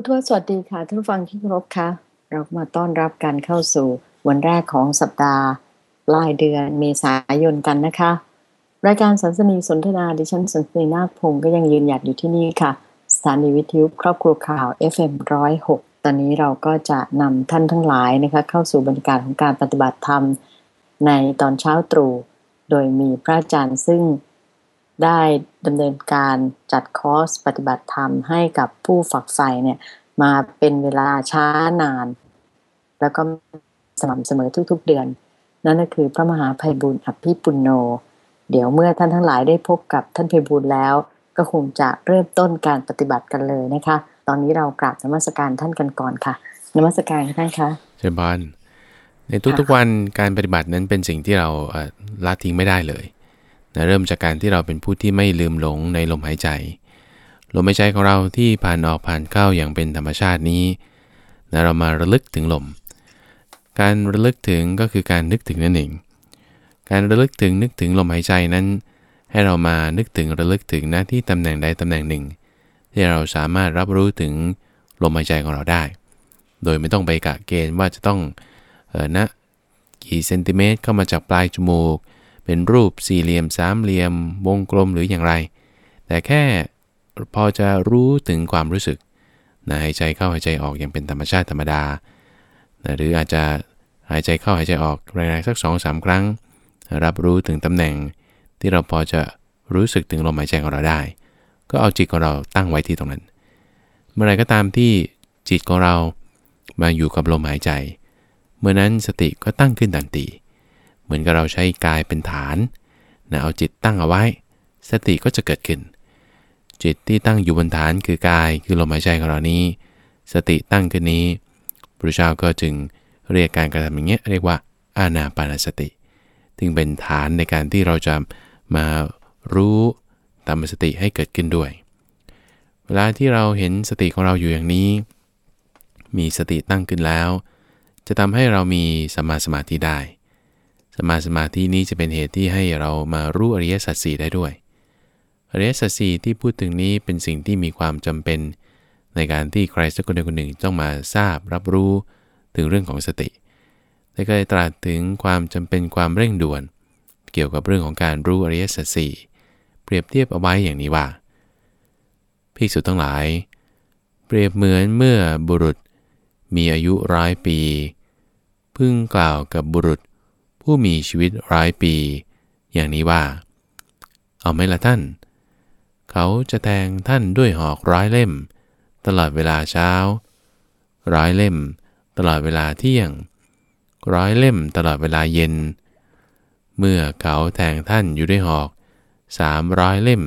คุณทวดสวัสดีค่ะท่านผู้ฟังที่เคารพค่ะเรามาต้อนรับการเข้าสู่วันแรกของสัปดาห์ปลายเดือนเมษายนกันนะคะ รายการสันสนีสนทนาดิฉันสันสนีนาคพงศ์ก็ยังยืนหยัดอยู่ที่นี่ค่ะ สถานีวิทยุครอบครัวข่าว FM106 ตอนนี้เราก็จะนำท่านทั้งหลายนะคะเข้าสู่บรรยากาศของการปฏิบัติธรรมในตอนเช้าตรู่โดยมีพระอาจารย์ซึ่ง ได้ดำเนินการจัดคอร์สปฏิบัติธรรมให้กับผู้ฝักใฝ่เนี่ยมาเป็นเวลาช้านาน แล้วก็สม่ำเสมอทุก ๆ เดือน นั่นก็คือพระมหาภัยบุญอภิปุณโญเดี๋ยวเมื่อท่านทั้งหลายได้พบกับท่านภัยบุญแล้ว ก็คงจะเริ่มต้นการปฏิบัติกันเลยนะคะ ตอนนี้เรากราบนมัสการท่านกันก่อนค่ะนมัสการท่านคะเชิญพานในทุกๆวันการปฏิบัตินั้นเป็นสิ่งที่เราละทิ้งไม่ได้เลย นะเริ่มจากการที่เราเป็นผู้ที่ไม่ลืมหลงในลมหายใจ ลมหายใจของเราที่ผ่านออกผ่านเข้าอย่างเป็นธรรมชาตินี้นะเรามาระลึกถึงลม การระลึกถึงก็คือการนึกถึงนั่นเอง การระลึกถึงนึกถึงลมหายใจนั้น ให้เรามานึกถึงระลึกถึงหน้าที่ตำแหน่งใดตำแหน่งหนึ่ง ที่เราสามารถรับรู้ถึงลมหายใจของเราได้ โดยไม่ต้องไปกะเกณฑ์ว่าจะต้องเออนะกี่เซนติเมตรเข้ามาจากปลายจมูก เป็นรูปสี่เหลี่ยมสามเหลี่ยม วงกลมหรืออย่างไร แต่แค่พอจะรู้ถึงความรู้สึกนะหายใจเข้าหายใจออกอย่างเป็นธรรมชาติธรรมดานะหรืออาจจะหายใจเข้าหายใจออกแรงๆสัก2อสาครั้ง รับรู้ถึงตำแหน่ง ที่เราพอจะรู้สึกถึงลมหายใจของเราได้ ก็เอาจิตของเราตั้งไว้ที่ตรงนั้น เมื่อไรก็ตามที่จิตของเรามาอยู่กับลมหายใจ เมื่อนั้นสติก็ตั้งขึ้นทันที เหมือนกับเราใช้กายเป็นฐานนะเอาจิตตั้งเอาไว้ สติก็จะเกิดขึ้น จิตที่ตั้งอยู่บนฐานคือกายคือลมหายใจของเรานี้ สติตั้งขึ้นนี้พระเจ้าก็จึงเรียกการกระทำอย่างเงี้ยเรียกว่าอานาปานสติจึงเป็นฐานในการที่เราจะมารู้ตามสติให้เกิดขึ้นด้วย เวลาที่เราเห็นสติของเราอยู่อย่างนี้ มีสติตั้งขึ้นแล้ว จะทำให้เรามีสมาสมาธิได้ สมาสมาธินี้จะเป็นเหตุที่ให้เรามารู้อริยสัจสี่ได้ด้วย อริยสัจสี่ที่พูดถึงนี้เป็นสิ่งที่มีความจำเป็น ในการที่ใครสักคนใดคนหนึ่งต้องมาทราบรับรู้ถึงเรื่องของสติได้เคยตรัสถึงความจำเป็นความเร่งด่วน เกี่ยวกับเรื่องของการรู้อริยสัจสี่เปรียบเทียบเอาไว้อย่างนี้ว่าภิกษุทั้งหลาย เปรียบเหมือนเมื่อบุรุษมีอายุร้อยปี พึ่งกล่าวกับบุรุษ ผู้มีชีวิตร้ายปี อย่างนี้ว่า เอาไหมละท่าน เขาจะแทงท่านด้วยหอกร้ายเล่ม ตลอดเวลาเช้า ร้ายเล่ม ตลอดเวลาเที่ยง ร้อยเล่มตลอดเวลาเย็น เมื่อเขาแทงท่านอยู่ด้วยหอกสามร้อยเล่ม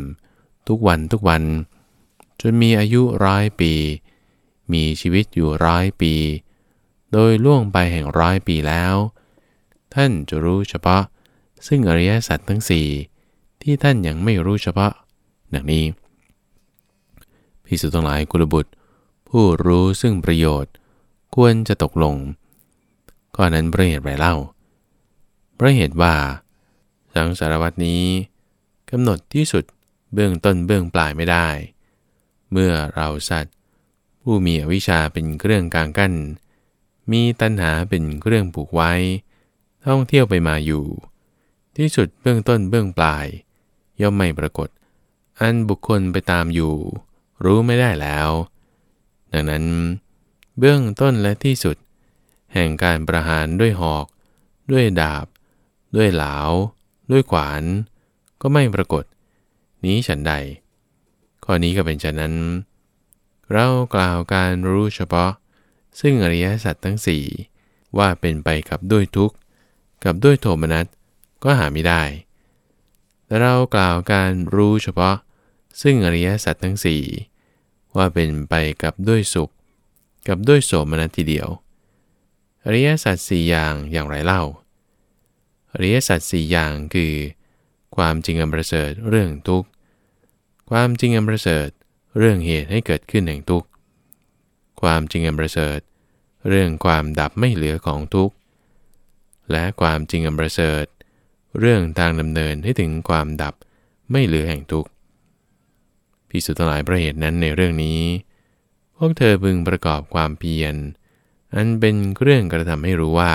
ทุกวันทุกวัน จนมีอายุร้อยปี มีชีวิตอยู่ร้อยปี โดยล่วงไปแห่งร้อยปีแล้ว ท่านจะรู้เฉพาะ ซึ่งอริยสัจทั้งสี่ที่ท่านยังไม่รู้เฉพาะ ดังนี้พิสุทั้งหลายกุลบุตร ผู้รู้ซึ่งประโยชน์ควรจะตกลงก็นั้นเพระเหตุไรเล่าเพระเหตุว่า สังสารวัตนี้กำหนดที่สุดเบื้องต้นเบื้องปลายไม่ได้ เมื่อเราสัตว์ ผู้มีอวิชชาเป็นเครื่องกลางกั้น มีตัณหาเป็นเครื่องผูกไว้ ท่องเที่ยวไปมาอยู่ ที่สุดเบื้องต้นเบื้องปลาย ย่อมไม่ปรากฏ อันบุคคลไปตามอยู่ รู้ไม่ได้แล้ว ดังนั้น เบื้องต้นและที่สุด แห่งการประหารด้วยหอก ด้วยดาบ ด้วยเหลาด้วยขวาน ก็ไม่ปรากฏ นี้ฉันใด ข้อนี้ก็เป็นฉะนั้น เรากล่าวการรู้เฉพาะ ซึ่งอริยสัจทั้งสี่ว่าเป็นไปกับด้วยทุกข์ กับด้วยโทมนัสก็หาไม่ได้ แต่เรากล่าวการรู้เฉพาะ ซึ่งอริยสัจทั้งสี่ว่าเป็นไปกับด้วยสุข กับด้วยโสมนัสทีเดียว อริยสัจสี่อย่างอย่างไรเล่า อริยสัจสี่อย่างคือ ความจริงอันประเสริฐเรื่องทุกข์ ความจริงอันประเสริฐเรื่องเหตุให้เกิดขึ้นแห่งทุกข์ ความจริงอันประเสริฐ เรื่องความดับไม่เหลือของทุกข์ และความจริงอันประเสริฐ เรื่องทางดำเนินให้ถึงความดับไม่เหลือแห่งทุกข์พิสุทั้งหลายประเหตุนั้นในเรื่องนี้ พวกเธอพึงประกอบความเพียร อันเป็นเครื่องกระทำให้รู้ว่า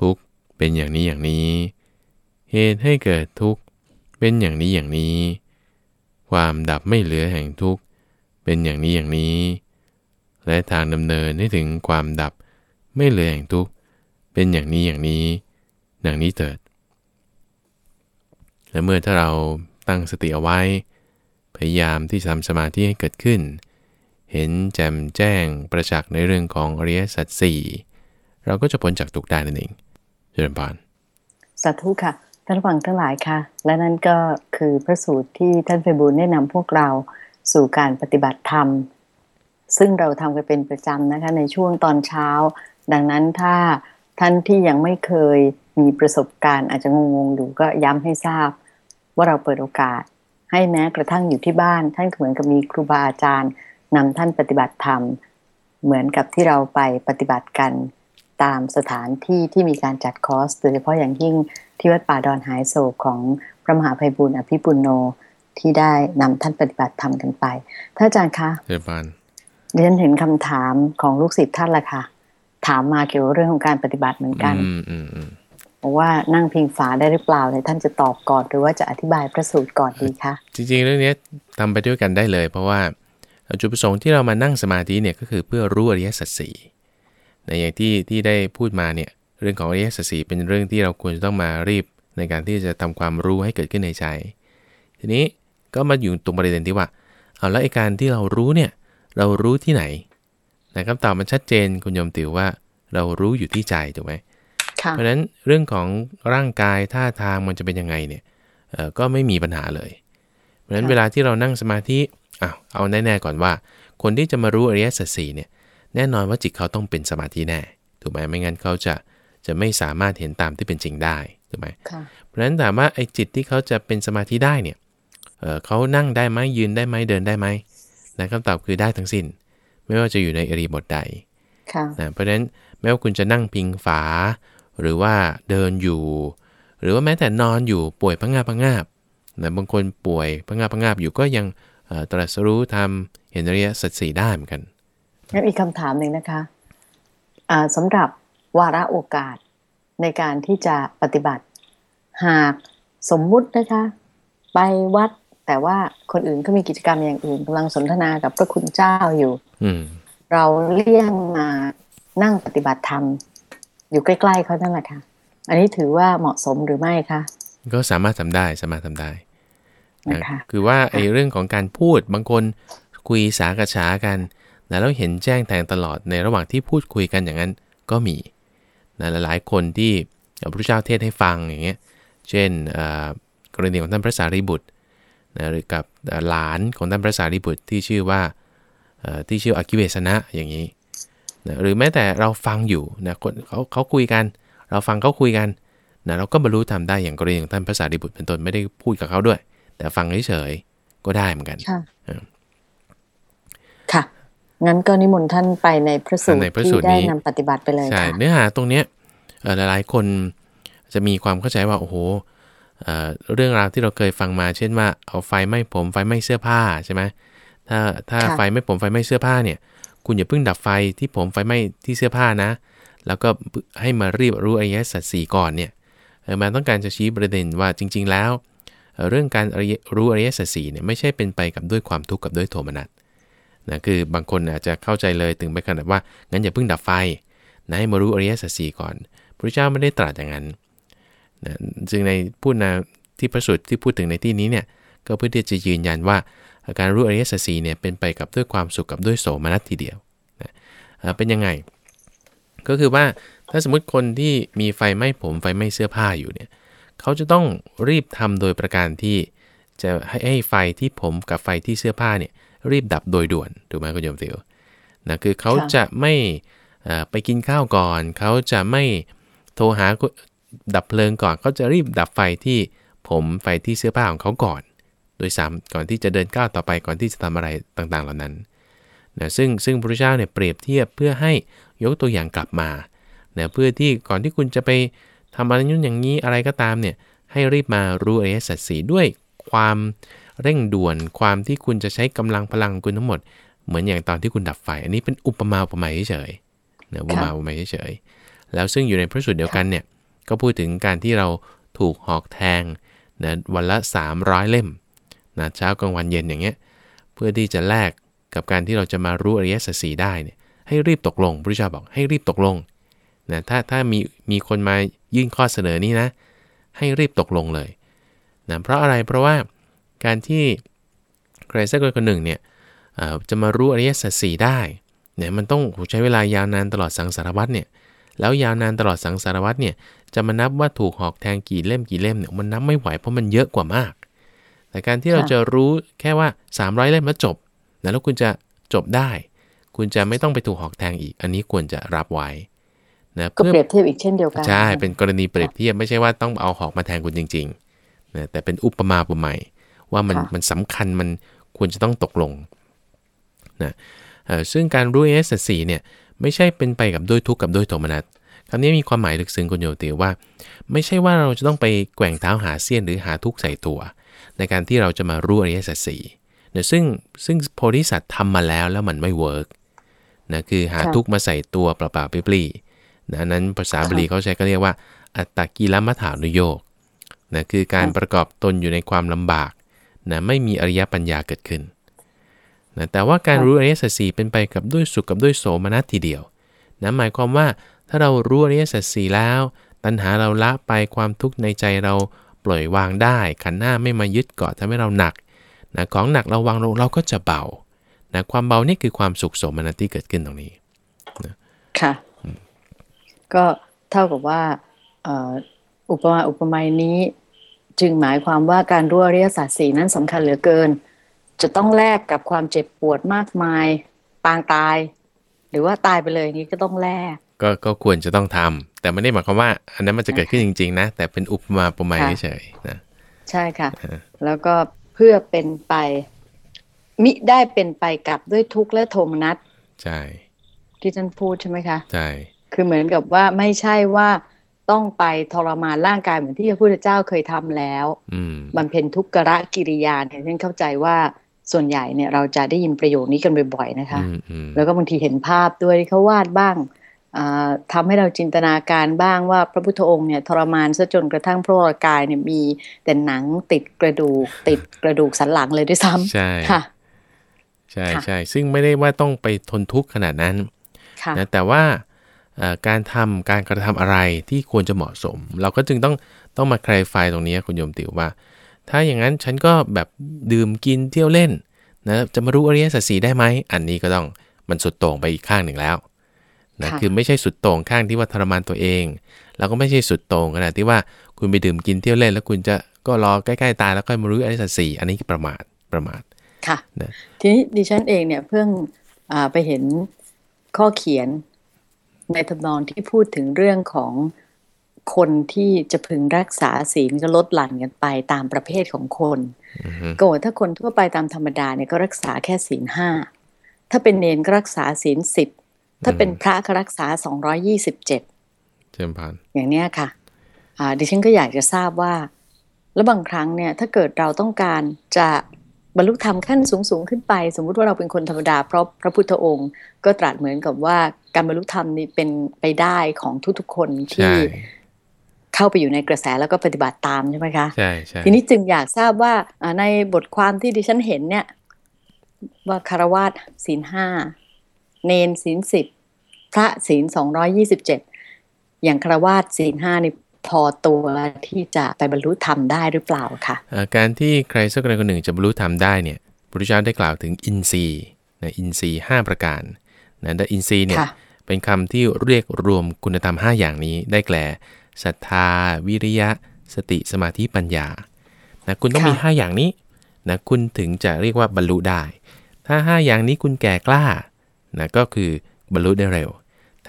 ทุกข์เป็นอย่างนี้อย่างนี้ เหตุให้เกิดทุกข์เป็นอย่างนี้อย่างนี้ ความดับไม่เหลือแห่งทุกข์เป็นอย่างนี้อย่างนี้ และทางดำเนินให้ถึงความดับไม่เหลือแห่งทุกข์ เป็นอย่างนี้อย่างนี้ดังนี้เถิด และเมื่อถ้าเราตั้งสติเอาไว้ พยายามที่จะทำสมาธิให้เกิดขึ้น เห็นแจ่มแจ้งประจักษ์ในเรื่องของอริยสัจสี่เราก็จะพ้นจากทุกข์ได้นั่นเองเจริญพรสาธุค่ะท่านฟังทั้งหลายค่ะ และนั่นก็คือพระสูตรที่ท่านไพบูลแนะนำพวกเราสู่การปฏิบัติธรรม ซึ่งเราทำกันเป็นประจำนะคะในช่วงตอนเช้า ดังนั้นถ้า ท่านที่ยังไม่เคยมีประสบการณ์อาจจะงงๆอยู่ก็ย้ำให้ทราบ ว่าเราเปิดโอกาส ให้แม้กระทั่งอยู่ที่บ้าน ท่านเหมือนกับมีครูบาอาจารย์นำท่านปฏิบัติธรรม เหมือนกับที่เราไปปฏิบัติกันตามสถานที่ที่มีการจัดคอร์สโดยเฉพาะอย่างยิ่งที่วัดป่าดอนหายโศกของพระมหาภัยบุญอภิปุโนที่ได้นำท่านปฏิบัติธรรมกันไปท่านอาจารย์คะเจริญพรเรียนเห็นคำถามของลูกศิษย์ท่านละค่ะ ถามมาเกี่ยวกับเรื่องของการปฏิบัติเหมือนกันอืมอืมอืมบอกว่านั่งพิงฝาได้หรือเปล่าเนี่ยท่านจะตอบก่อนหรือว่าจะอธิบายพระสูตรก่อนดีคะจริงๆ เรื่องนี้ทำไปด้วยกันได้เลย เพราะว่าจุดประสงค์ที่เรามานั่งสมาธิเนี่ยก็คือเพื่อรู้อริยสัจสี่ในอย่างที่ที่ได้พูดมาเนี่ยเรื่องของอริยสัจสี่เป็นเรื่องที่เราควรจะต้องมารีบในการที่จะทำความรู้ให้เกิดขึ้นในใจ ทีนี้ก็มาอยู่ตรงประเด็นที่ว่าเอาแล้วไอ้การที่เรารู้เนี่ยเรารู้ที่ไหน นะคำตอบมันชัดเจนคุณโยมติวว่า เรารู้อยู่ที่ใจถูกไหมค่ะเพราะฉะนั้นเรื่องของร่างกายท่าทางมันจะเป็นยังไงเนี่ยเอ่อก็ไม่มีปัญหาเลย เพราะฉะนั้นค่ะเวลาที่เรานั่งสมาธิอ้าวเอาแน่ๆก่อนว่า คนที่จะมารู้อริยสัจสี่เนี่ยแน่นอนว่าจิตเขาต้องเป็นสมาธิแน่ถูกไหมไม่งั้นเขาจะจะไม่สามารถเห็นตามที่เป็นจริงได้ถูกไหมค่ะเพราะฉะนั้นถามว่าไอ้จิตที่เขาจะเป็นสมาธิได้เนี่ยเอ่อเขานั่งได้ไหมยืนได้ไหมเดินได้ไหมนะคำตอบคือได้ทั้งสิ้น ไม่ว่าจะอยู่ในอริบทใดค่ะนะเพราะฉะนั้นไม่ว่าคุณจะนั่งพิงฝา หรือว่าเดินอยู่ หรือว่าแม้แต่นอนอยู่ป่วยพังงาบพังงาบนะบางคนป่วยพังงาบพังงาบอยู่ก็ยังเอ่อตรัสรู้ทำเห็นอริยสัจสี่ได้เหมือนกันงั้นอีกคำถามหนึ่งนะคะอ่าสำหรับวาระโอกาสในการที่จะปฏิบัติ หากสมมุตินะคะ ไปวัด แต่ว่าคนอื่นก็มีกิจกรรมอย่างอื่นกำลังสนทนากับพระคุณเจ้าอยู่อืมเราเลี่ยงมานั่งปฏิบัติธรรม อยู่ใกล้ๆเขานั่นแหละค่ะ อันนี้ถือว่าเหมาะสมหรือไม่คะก็สามารถทำได้สามารถทำได้นะนะคะคือว่าไอ้เรื่องของการพูดบางคนคุยสากระฉากันนะแล้วเห็นแจ้งแทงตลอดในระหว่างที่พูดคุยกันอย่างนั้นก็มีนะหลายๆคนที่พระพุทธเจ้าเทศให้ฟังอย่างเงี้ย เช่นเอ่อกรณีของท่านพระสารีบุตร นะหรือกับหลานของท่านพระสารีบุตรที่ชื่อว่าเอ่อที่ชื่ออากิเวสนะอย่างนี้นะหรือแม้แต่เราฟังอยู่นะคนเขาเขาคุยกัน เราฟังเขาคุยกันนะเราก็บรรลุทำได้อย่างกรณีของท่านพระสารีบุตรเป็นต้นไม่ได้พูดกับเขาด้วย แต่ฟังเฉยๆก็ได้เหมือนกันค่ะเออค่ะงั้นก็นิมนต์ท่านไปในพระสูตรในพระสูที่ตรได้นี้นำปฏิบัติไปเลยใช่ค่ะเนื้อหาตรงเนี้ยเอ่อหลายๆคนจะมีความเข้าใจว่าโอ้โห เอ่อเรื่องราวที่เราเคยฟังมา เช่นว่าเอาไฟไหม้ผมไฟไหม้เสื้อผ้าใช่ไหมถ้าถ้าค่ะไฟไหม้ผมไฟไหม้เสื้อผ้าเนี่ย คุณอย่าเพิ่งดับไฟที่ผมไฟไหม้ที่เสื้อผ้านะ แล้วก็ให้มารีบรู้อริยสัจสี่ก่อนเนี่ยเออมันต้องการจะชี้ประเด็นว่าจริง ๆ แล้วเอ่อเรื่องการอริยรู้อริยสัจสี่เนี่ยไม่ใช่เป็นไปกับด้วยความทุกข์กับด้วยโทมนัสนะคือบางคนอาจจะเข้าใจเลยถึงไปขนาดว่างั้นอย่าเพิ่งดับไฟนะให้มารู้อริยสัจสี่ก่อนพระเจ้าไม่ได้ตรัสอย่างนั้น นะจึงในพูดนะที่พระสูตรที่พูดถึงในที่นี้เนี่ยก็เพื่อที่จะยืนยันว่าการรู้อริยสัจสี่เนี่ยเป็นไปกับด้วยความสุขกับด้วยโสมนัสทีเดียวนะเอ่อเป็นยังไง ก็คือว่าถ้าสมมติคนที่มีไฟไหม้ผมไฟไหม้เสื้อผ้าอยู่เนี่ยเขาจะต้องรีบทำโดยประการที่จะให้ให้ไฟที่ผมกับไฟที่เสื้อผ้าเนี่ยรีบดับโดยด่วนถูกไหมคุณโยมติวนะคือเขาค่ะจะไม่เอ่อไปกินข้าวก่อน เขาจะไม่โทรหา ดับเพลิงก่อนเขาจะรีบดับไฟที่ผมไฟที่เสื้อผ้าของเขาก่อนโดยซ้ำก่อนที่จะเดินก้าวต่อไปก่อนที่จะทำอะไรต่างๆ เหล่านั้นนะซึ่งซึ่งพระเจ้าเนี่ยเปรียบเทียบเพื่อให้ยกตัวอย่างกลับมานะเพื่อที่ก่อนที่คุณจะไปทำอะไรนู่นอย่างนี้อะไรก็ตามเนี่ยให้รีบมารู้อริยสัจสีด้วยความเร่งด่วนความที่คุณจะใช้กำลังพลังคุณทั้งหมด เหมือนอย่างตอนที่คุณดับไฟ อันนี้เป็นอุปมาอุปไมยเฉยๆนะอุปมาอุปไมยเฉยแล้วซึ่งอยู่ในพระสูตรเดียวกันเนี่ย ก็พูดถึงการที่เราถูกหอกแทงนะวันละ 300 เล่มนะเช้ากลางวันเย็นอย่างเงี้ยเพื่อที่จะแลกกับการที่เราจะมารู้อริยสัจสีได้เนี่ยให้รีบตกลงพระเจ้าบอกให้รีบตกลงนะถ้าถ้ามีมีคนมายื่นข้อเสนอนี้นะ ให้รีบตกลงเลยนะเพราะอะไรเพราะว่าการที่ใครสักคนคนหนึ่งเนี่ยจะมารู้อริยสัจสีได้เนี่ยมันต้องใช้เวลายาวนานตลอดสังสารวัตเนี่ยแล้วยาวนานตลอดสังสารวัตเนี่ย จะมานับว่าถูกหอกแทงกี่เล่มกี่เล่มเนี่ยมันนับไม่ไหวเพราะมันเยอะกว่ามาก แต่การที่เราจะรู้แค่ว่า 300 เล่มแล้วจบแล้วคุณจะจบได้ คุณจะไม่ต้องไปถูกหอกแทงอีก อันนี้ควรจะรับไว้นะก็เปรียบเทียบอีกเช่นเดียวกัน ใช่ เป็นกรณีเปรียบเทียบไม่ใช่ว่าต้องเอาหอกมาแทงคุณจริงๆนะแต่เป็นอุปมาอุปไมยว่ามันมันสำคัญมันควรจะต้องตกลงนะซึ่งการรู้เอสสีเนี่ยไม่ใช่เป็นไปกับด้วยทุกข์กับด้วยโทมนัส คำนี้มีความหมายลึกซึ้งคุณโยติว่า ไม่ใช่ว่าเราจะต้องไปแกว่งเท้าหาเสี้ยนหรือหาทุกข์ใส่ตัว ในการที่เราจะมารู้อริยสัจสี่นะซึ่งซึ่งโพธิสัตว์ทำมาแล้วแล้วมันไม่เวิร์กนะคือหาทุกข์มาใส่ตัวเปล่าๆปลีนะนั้นภาษาบาลีเขาใช้ก็เรียกว่า อัตตกิลมัฐานุโยกนะคือการประกอบตนอยู่ในความลำบากนะไม่มีอริยปัญญาเกิดขึ้นนะแต่ว่าการรู้อริยสัจสี่เป็นไปกับด้วยสุขกับด้วยโสมนัสทีเดียวนะหมายความว่า ถ้าเรารู้อริยสัจสี่แล้ว ตัณหาเราละไปความทุกข์ในใจเราปล่อยวางได้ ขันหน้าไม่มายึดเกาะทำให้เราหนักนะของหนักเราวางลงเราก็จะเบานะความเบานี่คือความสุขสมนัตที่เกิดขึ้นตรงนี้นะค่ะก็เท่ากับว่าอุปมาอุปไมยนี้ จึงหมายความว่าการรู้อริยสัจสี่นั้นสำคัญเหลือเกิน จะต้องแลกกับความเจ็บปวดมากมายปางตาย หรือว่าตายไปเลยนี้ก็ต้องแลก ก็ก็ควรจะต้องทำแต่ไม่ได้หมายความว่า อันนั้นมันจะเกิดขึ้นจริง ๆ นะ แต่เป็นอุปมาอุปไมยเฉยๆนะใช่ค่ะ แล้วก็เพื่อเป็นไป มิได้เป็นไปกับด้วยทุกข์และโทมนัสใช่ที่ท่านพูดใช่ไหมคะใช่คือเหมือนกับว่าไม่ใช่ว่าต้องไปทรมานร่างกายเหมือนที่พระพุทธเจ้าเคยทำแล้วมันเป็นทุกขะกิริยาเนี่ยฉันเข้าใจว่าส่วนใหญ่เนี่ยเราจะได้ยินประโยคนี้กันบ่อยๆนะคะ แล้วก็บางทีเห็นภาพด้วยที่เขาวาดบ้าง ทำให้เราจินตนาการบ้างว่าพระพุทธองค์เนี่ยทรมานซะจนกระทั่งพระวรกายเนี่ยมีแต่หนังติดกระดูก ติดกระดูกสันหลังเลยด้วยซ้ำใช่ค่ะใช่ใช่ซึ่งไม่ได้ว่าต้องไปทนทุกข์ขนาดนั้นนะแต่ว่าการทำการกระทำอะไรที่ควรจะเหมาะสม เราก็จึงต้องต้องมาคลายไฟตรงนี้คุณโยมติวว่า ถ้าอย่างนั้นฉันก็แบบดื่มกินเที่ยวเล่นนะจะมารู้อริยสัจสีได้ไหมอันนี้ก็ต้องมันสุดโต่งไปอีกข้างหนึ่งแล้ว นะคือไม่ใช่สุดโต่งข้างที่ว่าทรมานตัวเอง แล้วก็ไม่ใช่สุดโต่งขนาดที่ว่าคุณไปดื่มกินเที่ยวเล่น แล้วคุณจะก็รอใกล้ๆตายแล้วค่อยมารู้อริสัจสี่อันนี้ประมาทประมาทค่ะนะทีนี้ดิฉันเองเนี่ยเพิ่งไปเห็นข้อเขียนในทำนองที่พูดถึงเรื่องของคนที่จะพึงรักษาศีลก็ลดหลั่นกันไปตามประเภทของคนก็ถ้าคนทั่วไปตามธรรมดาเนี่ยก็รักษาแค่ศีลห้าถ้าเป็นเนนก็รักษาศีลสิบ ถ้าเป็นพระก็รักษาสองร้อยี่สิบเจ็ดเช่นพันอย่างเนี้ยค่ะอ่าดิฉันก็อยากจะทราบว่า แล้วบางครั้งเนี่ยถ้าเกิดเราต้องการจะบรรลุธรรมขั้นสูงสูงขึ้นไป สมมุติว่าเราเป็นคนธรรมดาเพราะพระพุทธองค์ ก็ตรัสเหมือนกับว่าการบรรลุธรรมนี่เป็นไปได้ของทุกๆคนที่เข้าไปอยู่ในกระแสแล้วก็ปฏิบัติตามใช่ไหมคะใช่ใช่ทีนี้จึงอยากทราบว่าในบทความที่ดิฉันเห็นเนี่ย ว่าคารวาสศีลห้า เนนศีลสิบพระศีลสองร้อยี่สิบเจ็ดอย่างคารวาสศีลห้านี่พอตัวที่จะไปบรรลุธรรมได้หรือเปล่าคะการที่ใครสักคนหนึ่งจะบรรลุธรรมได้เนี่ยพระพุทธเจ้าได้กล่าวถึงอินทรีย์นะอินทรีย์ห้าประการนะแต่อินทรีย์เนี่ยเป็นคำที่เรียกรวมคุณธรรม 5 อย่างนี้ได้แก่ศรัทธา วิริยะ สติสมาธิปัญญานะคุณต้องมี 5 อย่างนี้นะคุณถึงจะเรียกว่าบรรลุได้ ถ้า 5 อย่างนี้คุณแก่กล้า นะก็คือบรรลุได้เร็ว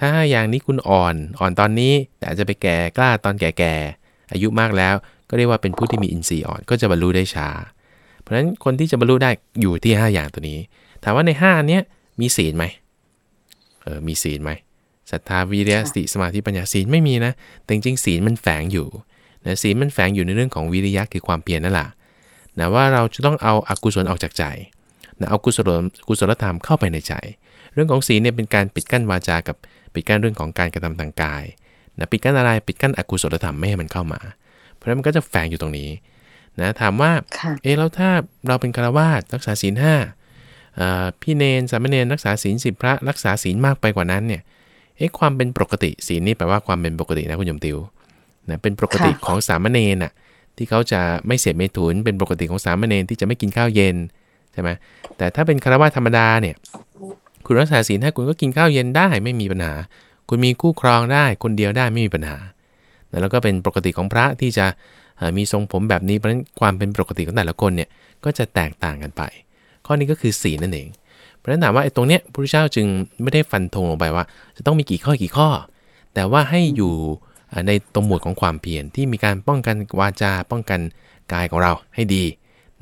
ถ้าอย่างนี้คุณอ่อนอ่อนตอนนี้ แต่อาจจะไปแก่กล้าตอนแก่ๆอายุมากแล้ว ก็เรียกว่าเป็นผู้ที่มีอินทรีย์อ่อนก็จะบรรลุได้ช้า เพราะฉะนั้นคนที่จะบรรลุได้อยู่ที่ 5 อย่างตัวนี้ ถามว่าใน5เนี้ยมีศีลไหมเออมีศีลไหมศรัทธาวิริยะสติสมาธิปัญญาศีลไม่มีนะ แต่จริงๆศีลมันแฝงอยู่นะศีลมันแฝงอยู่ในเรื่องของวิริยะคือความเพียรนั่นแหละนะว่าเราจะต้องเอาอากุศลออกจากใจนะเอากุศลกุศลธรรมเข้าไปในใจ เรื่องของศีลเนี่ยเป็นการปิดกั้นวาจากับปิดกั้นเรื่องของการกระทำทางกายนะปิดกั้นอะไรปิดกั้นอกุศลธรรมไม่ให้มันเข้ามา เพราะฉะนั้นมันก็จะแฝงอยู่ตรงนี้นะถามว่าค่ะเออแล้วถ้าเราเป็นคารวาสรักษาศีลห้าอ่าพี่เนนสามเณรรักษาศีลสิบพระรักษาศีลมากไปกว่านั้นเนี่ยเอ๊ะความเป็นปกติศีลนี่แปลว่าความเป็นปกตินะคุณโยมติวนะเป็นปกติค่ะของสามเณรน่ะที่เขาจะไม่เสพเมถุนเป็นปกติของสามเณรที่จะไม่กินข้าวเย็นใช่ไหมแต่ถ้าเป็นคารวาสธรรมดาเนี่ย คุณรักษาศีลห้าคุณก็กินข้าวเย็นได้ไม่มีปัญหา คุณมีคู่ครองได้คนเดียวได้ไม่มีปัญหา แล้วก็เป็นปกติของพระที่จะเอ่อมีทรงผมแบบนี้เพราะฉะนั้นความเป็นปกติของแต่ละคนเนี่ยก็จะแตกต่างกันไป ข้อนี้ก็คือศีลนั่นเอง เพราะฉะนั้นถามว่าไอ้ตรงเนี้ยพระพุทธเจ้าจึงไม่ได้ฟันธงลงไปว่า จะต้องมีกี่ข้อกี่ข้อ แต่ว่าให้อยู่อ่าในตรงหมวดของความเพียรที่มีการป้องกันวาจาป้องกันกายของเราให้ดี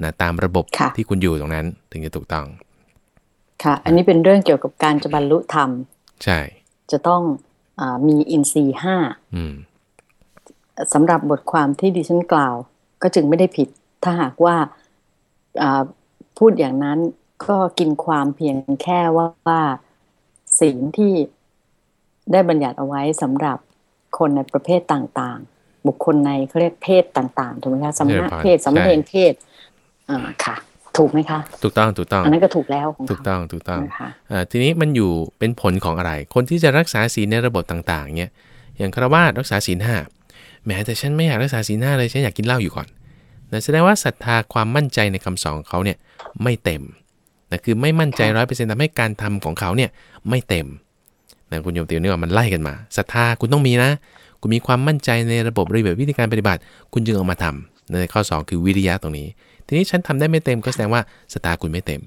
นะตามระบบค่ะที่คุณอยู่ตรงนั้นถึงจะถูกต้อง ค่ะ อันนี้เป็นเรื่องเกี่ยวกับการจะบรรลุธรรม ใช่ จะต้องอามีอินทรีย์ห้าอืมสำหรับบทความที่ดิฉันกล่าว ก็จึงไม่ได้ผิด ถ้าหากว่าอ่าพูดอย่างนั้นก็กินความเพียงแค่ว่าว่าศีลที่ได้บัญญัติเอาไว้สำหรับคนในประเภทต่างๆ บุคคลในเขาเรียกเพศต่างๆถูกไหมคะสมณะเพศสมณเณรเพศอ่าค่ะ ถูกไหมคะ ถูกต้องถูกต้องอันนั้นก็ถูกแล้วของถูกเขาต้องถูกต้องนะคะอ่าทีนี้มันอยู่เป็นผลของอะไร คนที่จะรักษาศีลในระบบต่างๆเนี่ยอย่างคารวาสรักษาศีลห้าแม้แต่ฉันไม่อยากรักษาศีลห้าเลยฉันอยากกินเหล้าอยู่ก่อนนะแสดงว่าศรัทธาความมั่นใจในคำสอนของเขาเนี่ยไม่เต็มนะคือไม่มั่นใจร้อยเปอร์เซ็นต์ทำให้การทำของเขาเนี่ยไม่เต็มนะคุณโยมติวนี่ว่ามันไล่กันมาศรัทธาคุณต้องมีนะ คุณมีความมั่นใจในระบบระเบียบวิธีการปฏิบัติ คุณจึงเอามาทำในข้อ 2 คือวิริยะตรงนี้ ทีนี้ฉันทำได้ไม่เต็มก็แสดงว่าศรัทธาคุณไม่เต็ม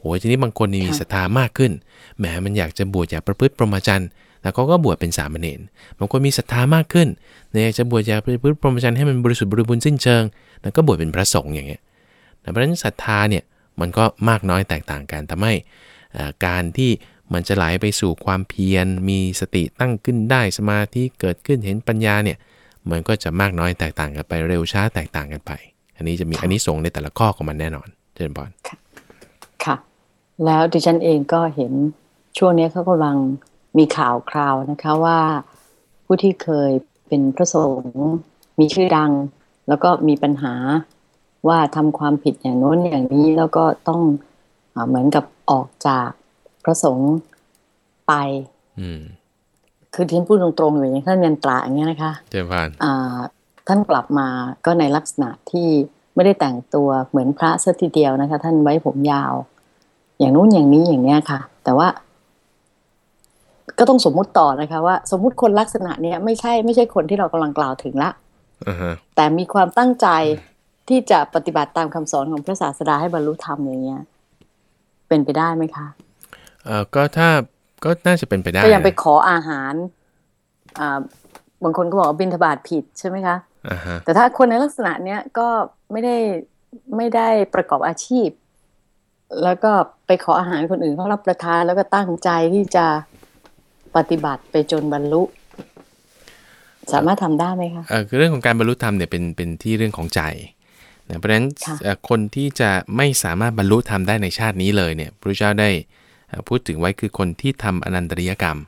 โอ้ยทีนี้บางคนนี่มีค่ะศรัทธามากขึ้นแหมมันอยากจะบวชอยากประพฤติพรหมจรรย์แล้วเขาก็บวชเป็นสามเณรบางคนมีศรัทธามากขึ้นเนี่ยอยากจะบวชอยากประพฤติพรหมจรรย์ให้มันบริสุทธิ์บริบูรณ์สิ้นเชิง แล้วก็บวชเป็นพระสงฆ์อย่างเงี้ยแต่เพราะฉะนั้นศรัทธาเนี่ยมันก็มากน้อยแตกต่างกันทำให้เอ่อการที่มันจะไหลไปสู่ความเพียร มีสติตั้งขึ้นได้สมาธิเกิดขึ้นเห็นปัญญาเนี่ยมันก็จะมากน้อยแตกต่างกันไปเร็วช้าแตกต่างกันไป อันนี้จะมีอันนี้ส่งส์ในแต่ละข้อของมันแน่นอนเจริญพรค่ะ แล้วดิฉันเองก็เห็นช่วงนี้เขากำลังมีข่าวคราวนะคะว่าผู้ที่เคยเป็นพระสงฆ์มีชื่อดัง แล้วก็มีปัญหาว่าทำความผิดอย่างโน้นอย่างนี้แล้วก็ต้องอาเหมือนกับออกจากพระสงฆ์ไปอืมคือที่ฉันพูดตรงๆอยู่อย่างท่านยันตราอย่างเงี้ยนะคะเจริญพรอ่า ท่านกลับมาก็ในลักษณะที่ไม่ได้แต่งตัวเหมือนพระสักทีเดียวนะคะ ท่านไว้ผมยาว อย่างนู้นอย่างนี้อย่างเนี้ยค่ะ แต่ว่า ก็ต้องสมมุติต่อนะคะ ว่า สมมุติคนลักษณะเนี้ยไม่ใช่ไม่ใช่คนที่เรากำลังกล่าวถึงละอ่าฮะแต่มีความตั้งใจที่จะปฏิบัติตามคำสอนของพระศาสดาให้บรรลุธรรมอย่างเงี้ย เป็นไปได้ไหมคะเอ่อก็ถ้าก็น่าจะเป็นไปได้ก็ยังไปนะขออาหารอ่าบางคนก็บอกว่าบิณฑบาตผิดใช่ไหมคะอ่าฮะ แต่ถ้าคนในลักษณะเนี้ยก็ไม่ได้ไม่ได้ประกอบอาชีพ แล้วก็ไปขออาหารคนอื่นเขารับประทานแล้วก็ตั้งใจที่จะปฏิบัติไปจนบรรลุ สามารถทำได้ไหมคะเอ่อคือเรื่องของการบรรลุธรรมเนี่ยเป็นเป็นที่เรื่องของใจนะเพราะฉะนั้นค่ะเอ่อคนที่จะไม่สามารถบรรลุธรรมได้ในชาตินี้เลยเนี่ยพระพุทธเจ้าได้เอ่อพูดถึงไว้คือคนที่ทำอนันตริยกรรม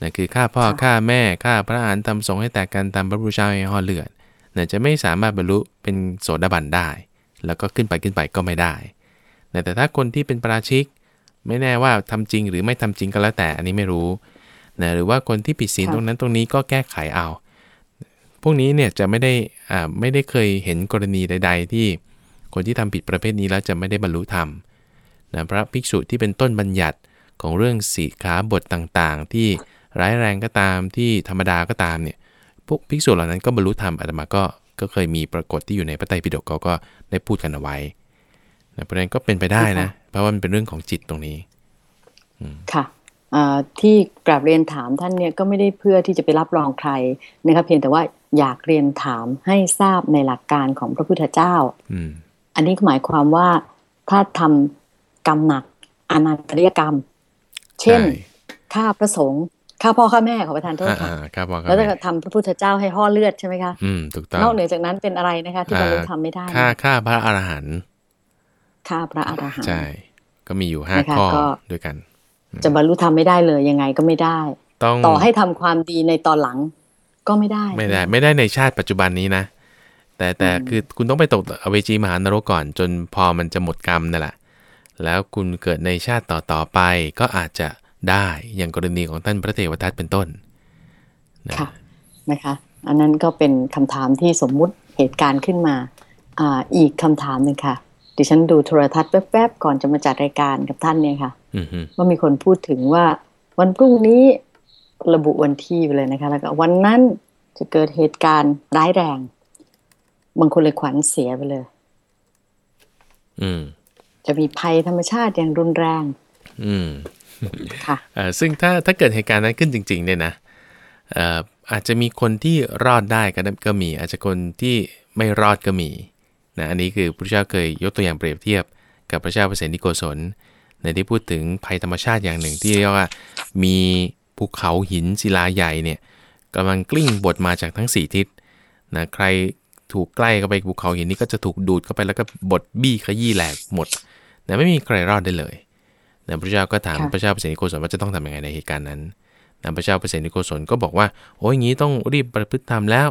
นะคือฆ่าพ่อฆ่าแม่ฆ่าพระอรหันต์ทำสงฆ์ให้แตกกันตามพระพุทธเจ้าให้ห่อเลือด นะจะไม่สามารถบรรลุเป็นโสดาบันได้ แล้วก็ขึ้นไปขึ้นไปก็ไม่ได้นะแต่ถ้าคนที่เป็นปราชิก ไม่แน่ว่าทำจริงหรือไม่ทำจริงก็แล้วแต่อันนี้ไม่รู้นะหรือว่าคนที่ผิดศีลค่ะตรงนั้นตรงนี้ก็แก้ไขเอา พวกนี้เนี่ยจะไม่ได้อ่าไม่ได้เคยเห็นกรณีใด ๆ ที่คนที่ทำผิดประเภทนี้แล้วจะไม่ได้บรรลุธรรมนะพระภิกษุที่เป็นต้นบัญญัติของเรื่องสีขาบทต่างๆ ที่ร้ายแรงก็ตามที่ธรรมดาก็ตามเนี่ยพ วกภิกษุเหล่านั้นก็บรรลุธรรมอาตมาก็ก็เคยมีปรากฏที่อยู่ในพระไตรปิฎกเขาก็ได้พูดกันเอาไว้นะเพราะฉะนั้นก็เป็นไปได้นะ เพราะว่ามันเป็นเรื่องของจิตตรงนี้ค่ะอ่าที่กราบเรียนถามท่านเนี่ยก็ไม่ได้เพื่อที่จะไปรับรองใครนะคะเพียงแต่ว่าอยากเรียนถามให้ทราบในหลักการของพระพุทธเจ้าอืมอันนี้หมายความว่าถ้าทำกรรมหนักอนันตริยกรรม เช่นใช่ฆ่าพระสงฆ์ ฆ่าพ่อฆ่าแม่ขอประทานโทษอ่าค่ะอ่าครับว่าแล้วถ้าทำพระพุทธเจ้าให้ห่อเลือดใช่ไหมคะอืมถูกต้องนอกเหนือจากนั้นเป็นอะไรนะคะ ที่บรรลุธรรมไม่ได้ฆ่าฆ่าพระอรหันต์ฆ่าพระอรหันต์ใช่ก็มีอยู่ห้านะคะข้อก็ด้วยกัน จะบรรลุธรรมไม่ได้เลยยังไงก็ไม่ได้ ต้องต่อให้ทำความดีในตอนหลัง ก็ไม่ได้ ไม่ได้ ไม่ได้ในชาติปัจจุบันนี้นะ แต่แต่คือคุณต้องไปตกอเวจีมหานรกก่อน จนพอมันจะหมดกรรมนั่นแหละแล้วคุณเกิดในชาติต่อต่อๆไปก็อาจจะ ได้อย่างกรณีของท่านพระเทวทัตเป็นต้นนะค่ะนะคะ อันนั้นก็เป็นคำถามที่สมมุติเหตุการณ์ขึ้นมาอ่าอีกคำถามหนึ่งค่ะ ดิฉันดูโทรทัศน์แป๊บๆก่อนจะมาจัดรายการกับท่านเนี่ยค่ะอือฮึว่ามีคนพูดถึงว่า วันพรุ่งนี้ระบุวันที่ไปเลยนะคะ แล้วก็วันนั้นจะเกิดเหตุการณ์ร้ายแรง บางคนเลยขวัญเสียไปเลย อืม จะมีภัยธรรมชาติอย่างรุนแรง อืม ค่ะซึ่งถ้าถ้าเกิดเหตุการณ์นั้นขึ้นจริง ๆ เนี่ยนะอาจจะมีคนที่รอดได้ก็ก็มี อาจจะคนที่ไม่รอดก็มีนะอันนี้คือพระเจ้าเคยยกตัวอย่างเปรียบเทียบ กับพระเจ้าเปรตนิโกศลในที่พูดถึงภัยธรรมชาติอย่างหนึ่งที่เรียกว่ามีภูเขาหินศิลาใหญ่เนี่ยกำลังกลิ้งบดมาจากทั้งสี่ทิศนะใครถูกใกล้เข้าไปภูเขาหินนี้ก็จะถูกดูดเข้าไปแล้วก็บดบี้ขยี้แหลกหมดนะไม่มีใครรอดได้เลย นะพระเจ้าก็ถามค่ะพระเจ้าเปรตนิโกศลว่าจะต้องทำยังไงในเหตุการณ์นั้นนะพระเจ้าเปรตนิโกศลก็บอกว่าโอ้ยอย่างนี้ต้องรีบประพฤติธรรมแล้ว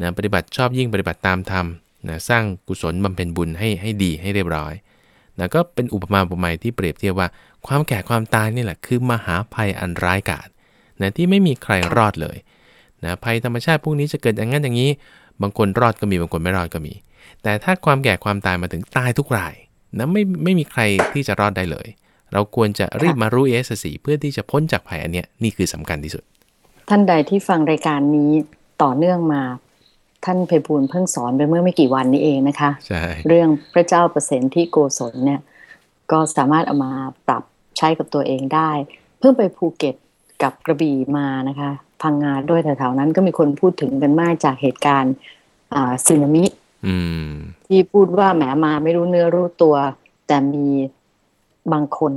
นะปฏิบัติชอบยิ่งปฏิบัติตามธรรมนะสร้างกุศลบำเพ็ญบุญให้ให้ดีให้เรียบร้อยนะก็เป็นอุปมาอุปไมยที่เปรียบเทียบว่า ความแก่ความตายนี่แหละคือมหาภัยอันร้ายกาจนะที่ไม่มีใครรอดเลยนะภัยธรรมชาติพวกนี้จะเกิดอย่างนั้นอย่างนี้ บางคนรอดก็มีบางคนไม่รอดก็มี แต่ถ้าความแก่ความตายมาถึงตายทุกรายนะไม่ไม่มีใครที่จะรอดได้เลย เราควรจะรีบมารู้เอสสีเพื่อที่จะพ้นจากภัยอันเนี้ยนี่คือสำคัญที่สุด ท่านใดที่ฟังรายการนี้ต่อเนื่องมา ท่านเพบูลย์เพิ่งสอนไปเมื่อไม่กี่วันนี้เองนะคะใช่เรื่องพระเจ้าเปรตที่โกศลเนี่ยก็สามารถเอามาปรับใช้กับตัวเองได้ เพิ่งไปภูเก็ตกับกระบี่มานะคะพังงาด้วยแถวๆนั้นก็มีคนพูดถึงกันมากจากเหตุการณ์อ่าสึนามิอืมที่พูดว่าแหมมาไม่รู้เนื้อรู้ตัว แต่มี บางคน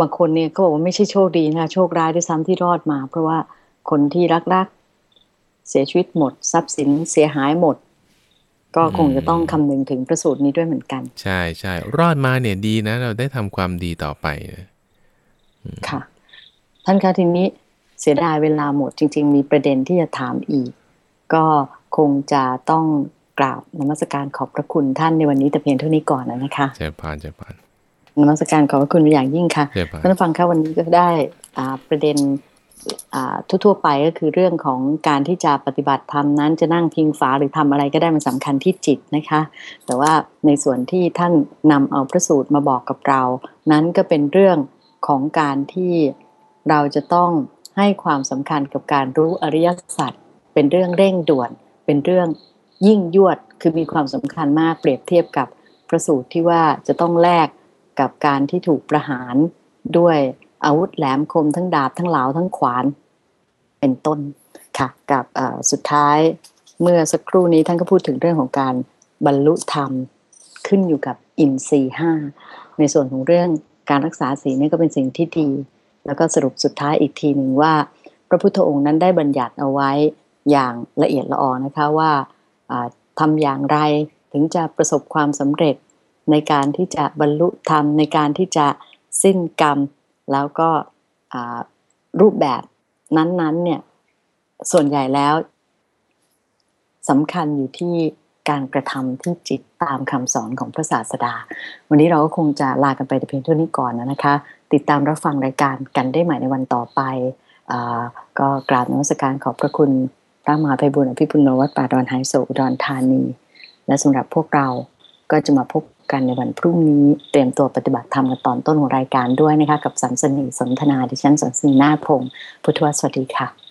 บางคนเนี่ยก็บอกว่าไม่ใช่โชคดีนะคะโชคร้ายด้วยซ้ำที่รอดมา เพราะว่าคนที่รักๆเสียชีวิตหมด ทรัพย์สินเสียหายหมด ก็คงจะต้องคำนึงถึงประสูตรนี้ด้วยเหมือนกัน ใช่ใช่รอดมาเนี่ยดีนะ เราได้ทำความดีต่อไปค่ะ ท่านคะทีนี้เสียดายเวลาหมดจริง ๆ มีประเด็นที่จะถามอีก ก็คงจะต้องกราบนมัสการขอบพระคุณท่านในวันนี้แต่เพียงเท่านี้ก่อนนะคะเจ็บพานเจ็บพาน นมัสการขอบพระคุณเป็นอย่างยิ่งค่ะเจ็บพานท่านผู้ฟังคะวันนี้ก็ได้อ่าประเด็นอ่าทั่วๆไปก็คือเรื่องของการที่จะปฏิบัติธรรมนั้น จะนั่งพิงฝาหรือทำอะไรก็ได้มันสำคัญที่จิตนะคะ แต่ว่าในส่วนที่ท่านนำเอาพระสูตรมาบอกกับเรา นั้นก็เป็นเรื่องของการที่เราจะต้องให้ความสำคัญกับการรู้อริยสัจเป็นเรื่องเร่งด่วน เป็นเรื่องยิ่งยวดคือมีความสำคัญมากเปรียบเทียบกับพระสูตรที่ว่าจะต้องแลก กับการที่ถูกประหารด้วยอาวุธแหลมคมทั้งดาบทั้งเหลาทั้งขวานเป็นต้นค่ะกับสุดท้ายเมื่อสักครู่นี้ท่านก็พูดถึงเรื่องของการบรรลุธรรมขึ้นอยู่กับอินทรีห้าในส่วนของเรื่องการรักษาศีลนี่ก็เป็นสิ่งที่ดี แล้วก็สรุปสุดท้ายอีกทีหนึ่งว่า พระพุทธองค์นั้นได้บัญญัติเอาไว้อย่างละเอียดละออนะคะว่าอ่าทำอย่างไรถึงจะประสบความสำเร็จ ในการที่จะบรรลุธรรมในการที่จะสิ้นกรรม แล้วก็รูปแบบนั้นๆเนี่ยส่วนใหญ่แล้วสำคัญอยู่ที่การกระทำที่จิตตามคำสอนของพระศาสดา วันนี้เราก็คงจะลากันไปแต่เพียงเท่านี้ก่อนนะคะ ติดตามรับฟังรายการกันได้ใหม่ในวันต่อไปอก็กราบนมัสการขอบพระคุณพระมหาภัยบุญอภิปุโนวัดป่าดอนไฮโซอุดรธานี และสำหรับพวกเราก็จะมาพบกันในวันพรุ่งนี้เตรียมตัวปฏิบัติธรรมกันตอนต้นของรายการด้วยนะคะ กับสันสนีสนทนาดิฉันสันสนีนาพงศ์พุทธวสวัสดีค่ะ